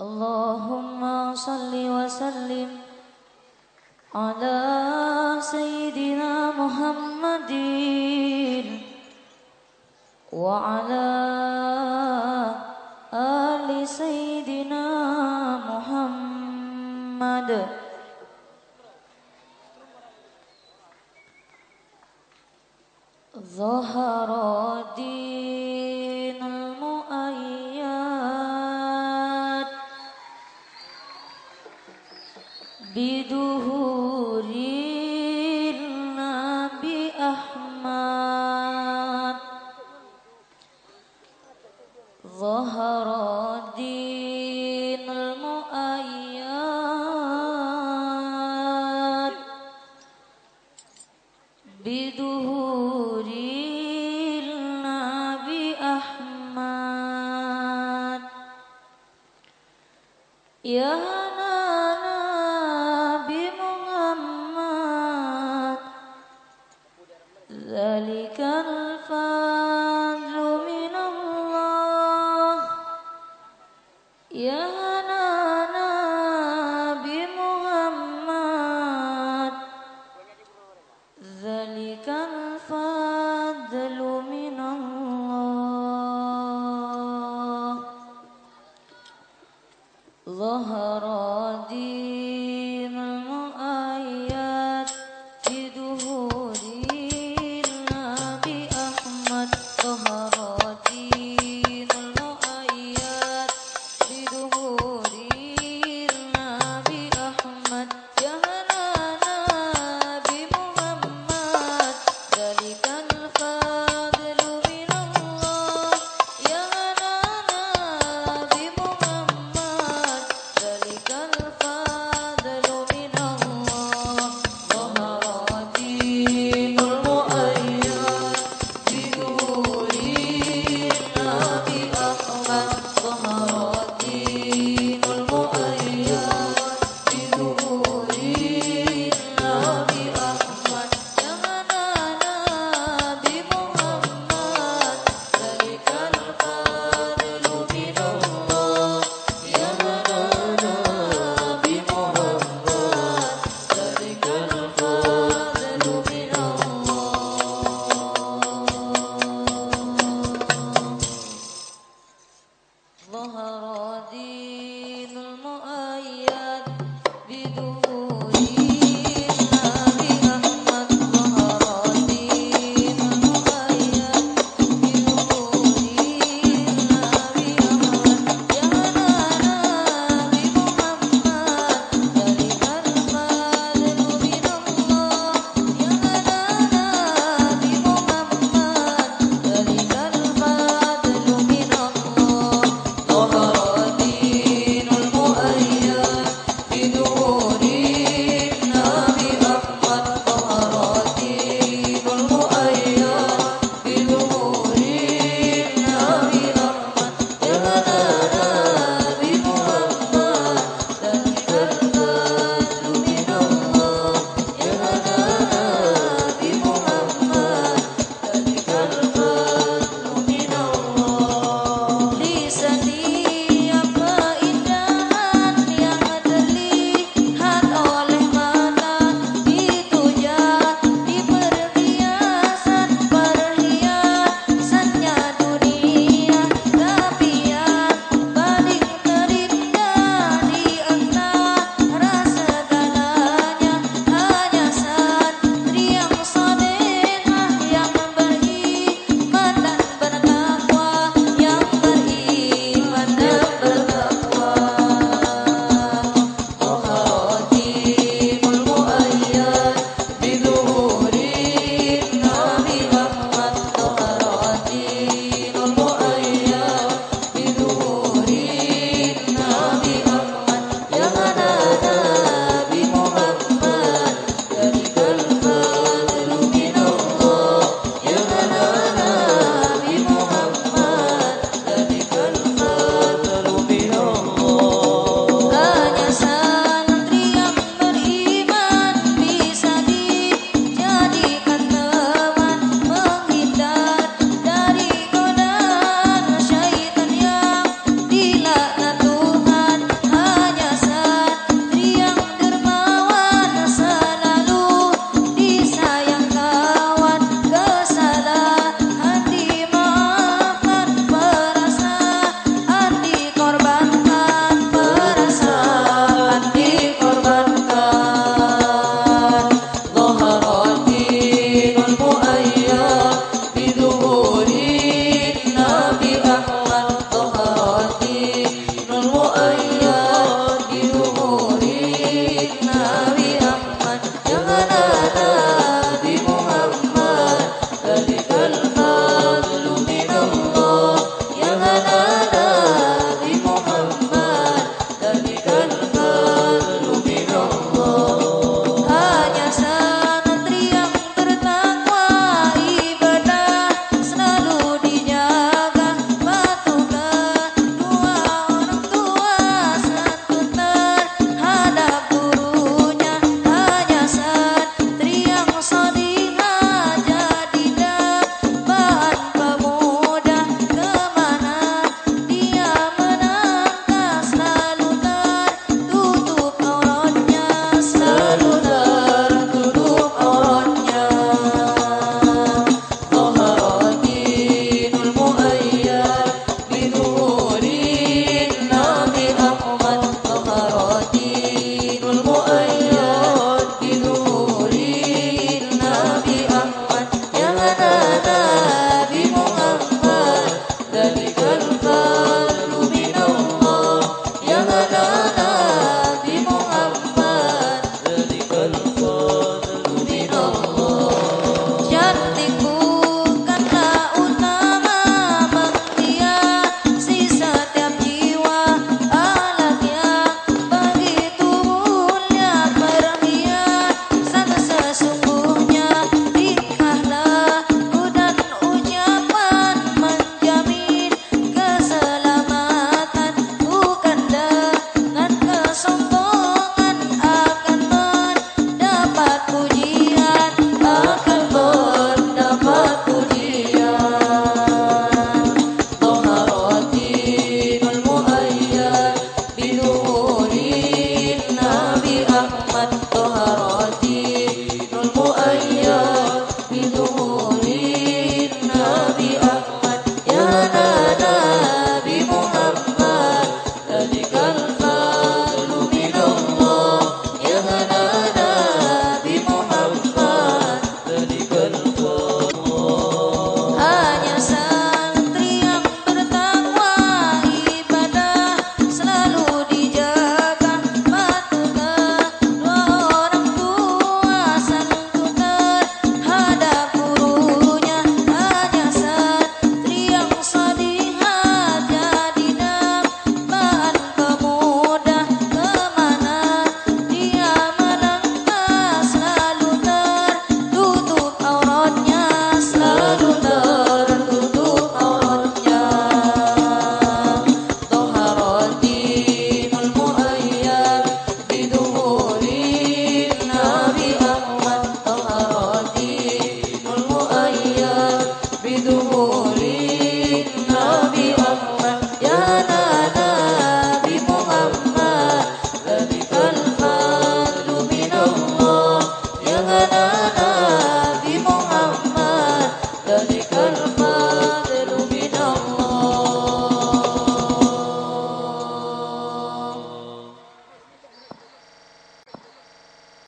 اللهم صل وسلم على سيدنا محمد وعلى آل سيدنا محمد. ظهر الدين بدهور النبي أحمد. ظهر دين المؤيد بدهور ذلك الفضل